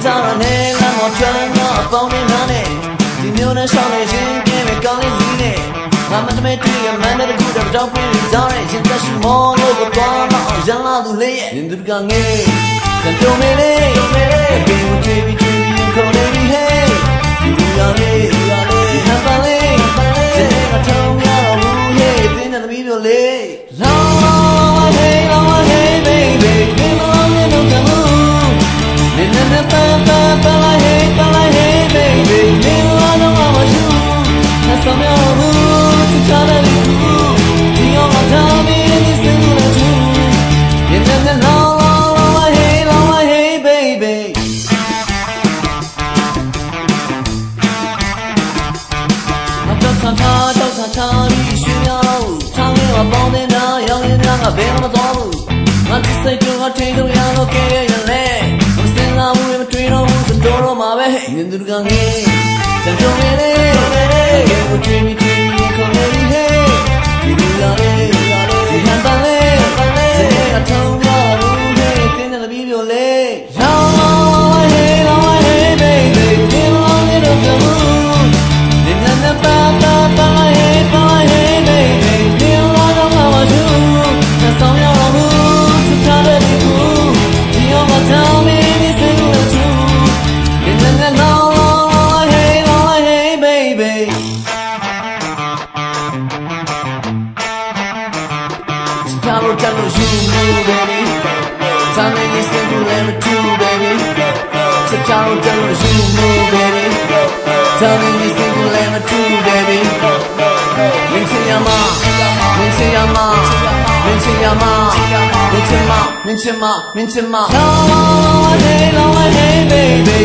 င်းစားရနဲ့လမ်းပေါ်ထွက်တော့အပေါင်းနဲ့နားနဲ့ဒီမျိုးနဲ့ရှောင်းနေရင်ပြင်းမဲ့ကောင်းလေးကြီးနဲ့ငါမတမဲတွေ့ရမန်းတဲ့ကူတော့တော့ပြင်းစားရဲရင်သက်ရှိမောလို့ကတော့တော့ရန်လာသူလေးရဲ့ရင်သူကငယ်ကံပြုံးနေလေဘယ်ကိုချွေးပြီးချွေးပြီး မတော်ဆန်ထားတော့ဆန်ထားပြီးရွှေရောက်ထောင်းလေးမှာပေါင်းနေတာရောင်းနေတာကဘယ်မှမတော်ဘူးငါတစ်စိတ်တော့ထိန်လို့ရတော့ကဲရရလဲမစင်လာဘူးမတွေ့တော့ဘူးစတော်တော့မှာပဲညင်သူကငေးတံကြုံနေလေကဲကိုချွေးမိချွေးမိ Chicago tell me you move baby Tell me ni se lu la me too baby Chicago tell me you move baby Tell me you single and a true baby မင်းချင်ရမမင်းချင်ရမမင်းချင်ရမမင်းချင်မမင်းချင်မမင်းချင်မ Long way long way hey baby